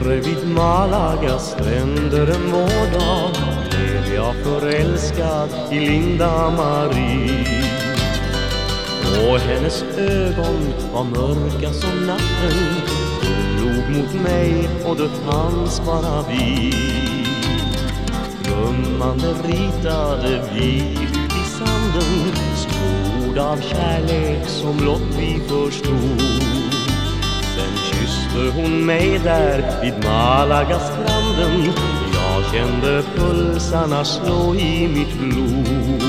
Malagas stränder en vårdag blev jag förälskad i Linda Marie. Och hennes ögon var mörka som natten. Hon log mot mig och det fanns bara vi. Drömmande ritade vi ut i sanden. Spord av kärlek som blott vi förstod mötte hon mig där vid Malagastranden? Jag kände pulsarna slå i mitt blod.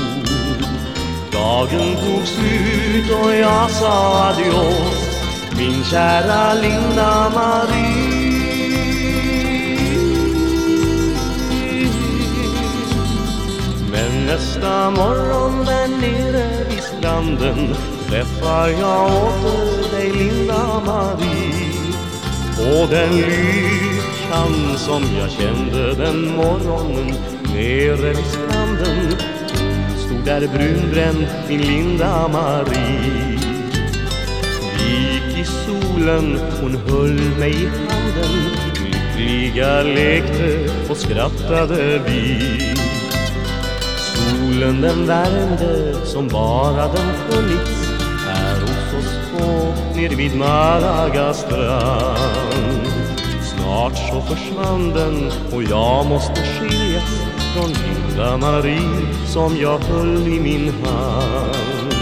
Dagen tog slut och jag sa adios Min kära Linda Marie. Men nästa morgon där nere vid stranden Träffar jag åter dig Linda Marie. Och den lyckan som jag kände den morgonen Nere vid stranden stod där brunbränd min Linda Marie. Vi gick i solen, hon höll mig i handen. Lyckliga lekte och skrattade vi. Solen den värmde som bara den funnits ser nere vid Malaga strand. Snart så försvann den och jag måste skiljas från Linda Marie som jag höll i min hand.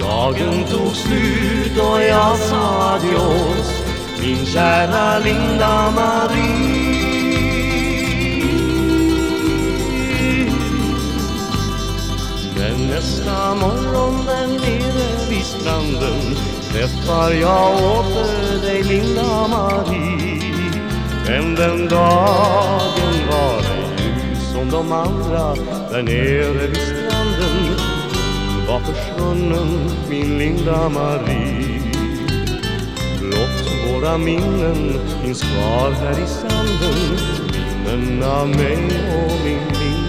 Dagen tog slut och jag sa adios min kära Linda Marie. Men nästa morgon den nere träffar jag åter dig Linda Marie. Men den dagen var ej ljus som de andra där nere vid stranden. Var försvunnen min Linda Marie. Blott våra minnen finns kvar här i sanden. Minnen av mig och min